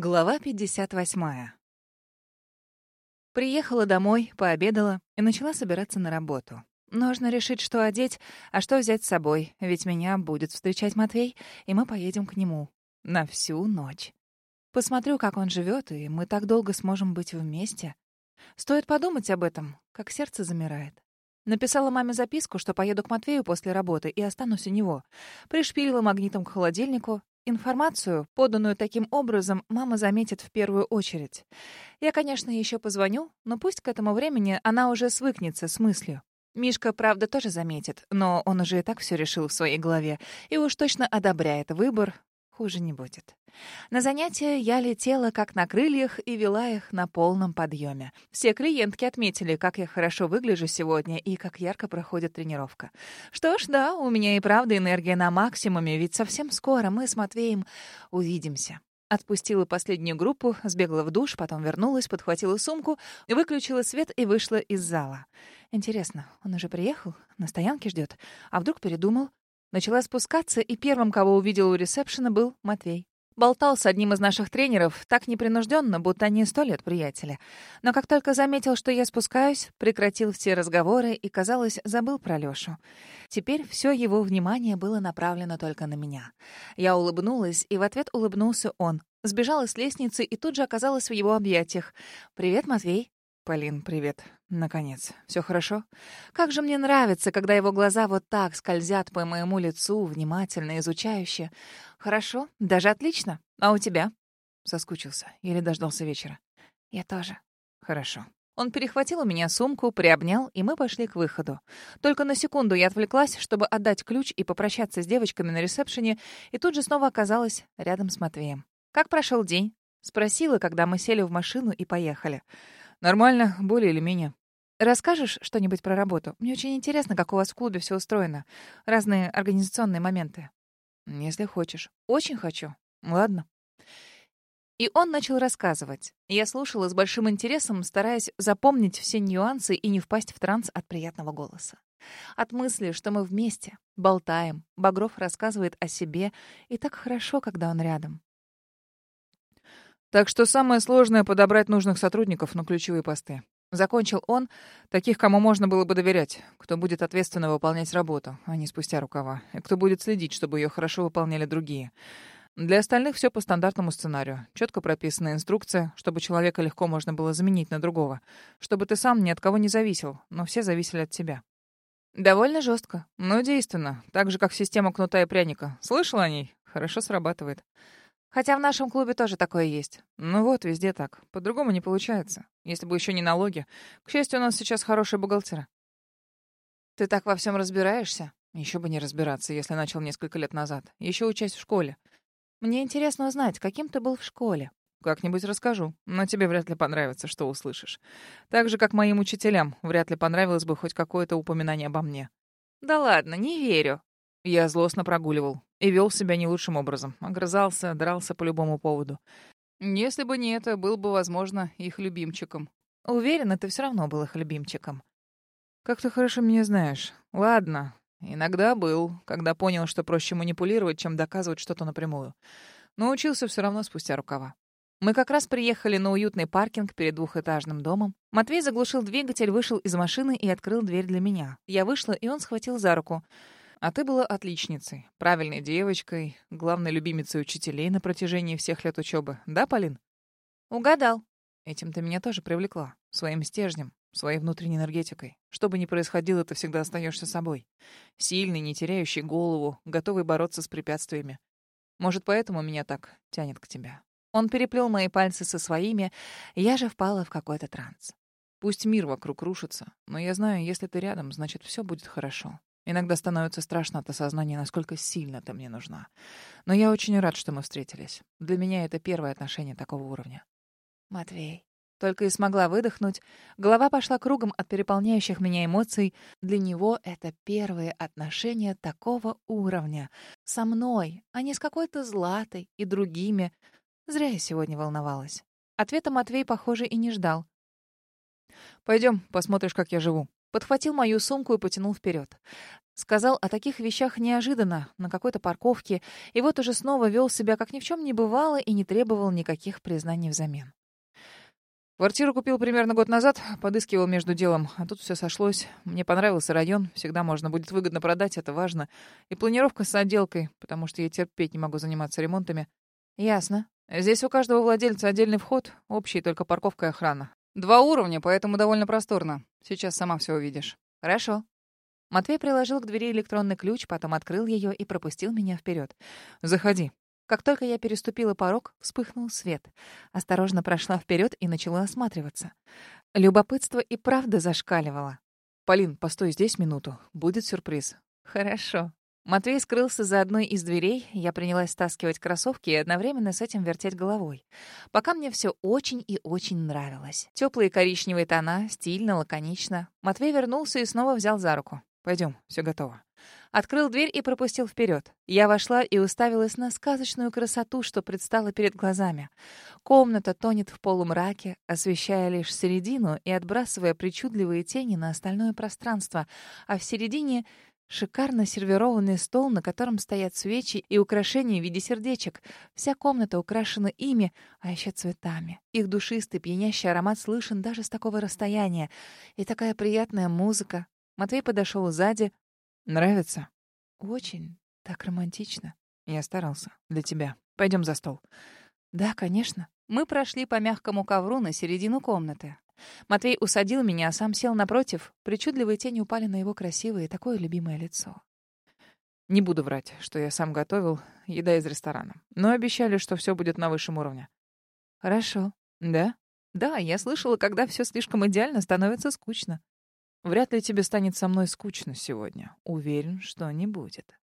Глава 58. Приехала домой, пообедала и начала собираться на работу. Нужно решить, что одеть, а что взять с собой, ведь меня будет встречать Матвей, и мы поедем к нему. На всю ночь. Посмотрю, как он живет, и мы так долго сможем быть вместе. Стоит подумать об этом, как сердце замирает. Написала маме записку, что поеду к Матвею после работы и останусь у него. Пришпилила магнитом к холодильнику Информацию, поданную таким образом, мама заметит в первую очередь. Я, конечно, еще позвоню, но пусть к этому времени она уже свыкнется с мыслью. Мишка, правда, тоже заметит, но он уже и так все решил в своей голове и уж точно одобряет выбор, Хуже не будет. На занятия я летела как на крыльях и вела их на полном подъеме. Все клиентки отметили, как я хорошо выгляжу сегодня и как ярко проходит тренировка. Что ж, да, у меня и правда энергия на максимуме, ведь совсем скоро мы с Матвеем увидимся. Отпустила последнюю группу, сбегала в душ, потом вернулась, подхватила сумку, выключила свет и вышла из зала. Интересно, он уже приехал? На стоянке ждет? А вдруг передумал? Начала спускаться, и первым, кого увидела у ресепшена, был Матвей. Болтал с одним из наших тренеров так непринужденно, будто они сто лет приятеля. Но как только заметил, что я спускаюсь, прекратил все разговоры и, казалось, забыл про Лёшу. Теперь все его внимание было направлено только на меня. Я улыбнулась, и в ответ улыбнулся он. Сбежала с лестницы и тут же оказалась в его объятиях. «Привет, Матвей». «Полин, привет. Наконец. Все хорошо? Как же мне нравится, когда его глаза вот так скользят по моему лицу, внимательно, изучающе. Хорошо? Даже отлично. А у тебя?» Соскучился. Или дождался вечера. «Я тоже». «Хорошо». Он перехватил у меня сумку, приобнял, и мы пошли к выходу. Только на секунду я отвлеклась, чтобы отдать ключ и попрощаться с девочками на ресепшене, и тут же снова оказалась рядом с Матвеем. «Как прошел день?» — спросила, когда мы сели в машину и поехали. Нормально, более или менее. Расскажешь что-нибудь про работу? Мне очень интересно, как у вас в клубе все устроено. Разные организационные моменты. Если хочешь. Очень хочу. Ладно. И он начал рассказывать. Я слушала с большим интересом, стараясь запомнить все нюансы и не впасть в транс от приятного голоса. От мысли, что мы вместе, болтаем, Багров рассказывает о себе, и так хорошо, когда он рядом. Так что самое сложное — подобрать нужных сотрудников на ключевые посты. Закончил он, таких, кому можно было бы доверять, кто будет ответственно выполнять работу, а не спустя рукава, и кто будет следить, чтобы ее хорошо выполняли другие. Для остальных все по стандартному сценарию. Четко прописана инструкция, чтобы человека легко можно было заменить на другого. Чтобы ты сам ни от кого не зависел, но все зависели от тебя. Довольно жестко, но действенно. Так же, как система кнута и пряника. Слышал о ней? Хорошо срабатывает. Хотя в нашем клубе тоже такое есть. Ну вот, везде так. По-другому не получается. Если бы еще не налоги. К счастью, у нас сейчас хорошие бухгалтеры. Ты так во всем разбираешься? Еще бы не разбираться, если начал несколько лет назад. Еще учась в школе. Мне интересно узнать, каким ты был в школе. Как-нибудь расскажу, но тебе вряд ли понравится, что услышишь. Так же, как моим учителям, вряд ли понравилось бы хоть какое-то упоминание обо мне. Да ладно, не верю. Я злостно прогуливал и вел себя не лучшим образом. Огрызался, дрался по любому поводу. Если бы не это, был бы, возможно, их любимчиком. Уверена, ты все равно был их любимчиком. Как ты хорошо меня знаешь. Ладно, иногда был, когда понял, что проще манипулировать, чем доказывать что-то напрямую. Но учился все равно спустя рукава. Мы как раз приехали на уютный паркинг перед двухэтажным домом. Матвей заглушил двигатель, вышел из машины и открыл дверь для меня. Я вышла, и он схватил за руку — а ты была отличницей, правильной девочкой, главной любимицей учителей на протяжении всех лет учебы. Да, Полин? Угадал. Этим ты меня тоже привлекла. Своим стержнем, своей внутренней энергетикой. Что бы ни происходило, ты всегда остаешься собой. Сильный, не теряющий голову, готовый бороться с препятствиями. Может, поэтому меня так тянет к тебе. Он переплел мои пальцы со своими, я же впала в какой-то транс. Пусть мир вокруг рушится, но я знаю, если ты рядом, значит, все будет хорошо. Иногда становится страшно от осознания, насколько сильно ты мне нужна. Но я очень рад, что мы встретились. Для меня это первое отношение такого уровня. Матвей. Только и смогла выдохнуть. Голова пошла кругом от переполняющих меня эмоций. Для него это первые отношения такого уровня. Со мной, а не с какой-то Златой и другими. Зря я сегодня волновалась. Ответа Матвей, похоже, и не ждал. «Пойдем, посмотришь, как я живу», Подхватил мою сумку и потянул вперед. Сказал о таких вещах неожиданно, на какой-то парковке, и вот уже снова вел себя, как ни в чем не бывало, и не требовал никаких признаний взамен. Квартиру купил примерно год назад, подыскивал между делом, а тут все сошлось. Мне понравился район, всегда можно будет выгодно продать, это важно. И планировка с отделкой, потому что я терпеть не могу заниматься ремонтами. Ясно. Здесь у каждого владельца отдельный вход, общий только парковка и охрана. Два уровня, поэтому довольно просторно. Сейчас сама все увидишь. Хорошо. Матвей приложил к двери электронный ключ, потом открыл ее и пропустил меня вперед. Заходи. Как только я переступила порог, вспыхнул свет. Осторожно прошла вперед и начала осматриваться. Любопытство и правда зашкаливало. «Полин, постой здесь минуту. Будет сюрприз». «Хорошо». Матвей скрылся за одной из дверей, я принялась стаскивать кроссовки и одновременно с этим вертеть головой. Пока мне все очень и очень нравилось. Теплые коричневые тона, стильно, лаконично. Матвей вернулся и снова взял за руку. Пойдем, все готово. Открыл дверь и пропустил вперед. Я вошла и уставилась на сказочную красоту, что предстала перед глазами. Комната тонет в полумраке, освещая лишь середину и отбрасывая причудливые тени на остальное пространство, а в середине Шикарно сервированный стол, на котором стоят свечи и украшения в виде сердечек. Вся комната украшена ими, а еще цветами. Их душистый, пьянящий аромат слышен даже с такого расстояния. И такая приятная музыка. Матвей подошел сзади, Нравится? Очень. Так романтично. Я старался. Для тебя. Пойдем за стол. Да, конечно. Мы прошли по мягкому ковру на середину комнаты. Матвей усадил меня, а сам сел напротив. Причудливые тени упали на его красивое и такое любимое лицо. Не буду врать, что я сам готовил. Еда из ресторана. Но обещали, что все будет на высшем уровне. Хорошо. Да? Да, я слышала, когда все слишком идеально, становится скучно. Вряд ли тебе станет со мной скучно сегодня. Уверен, что не будет.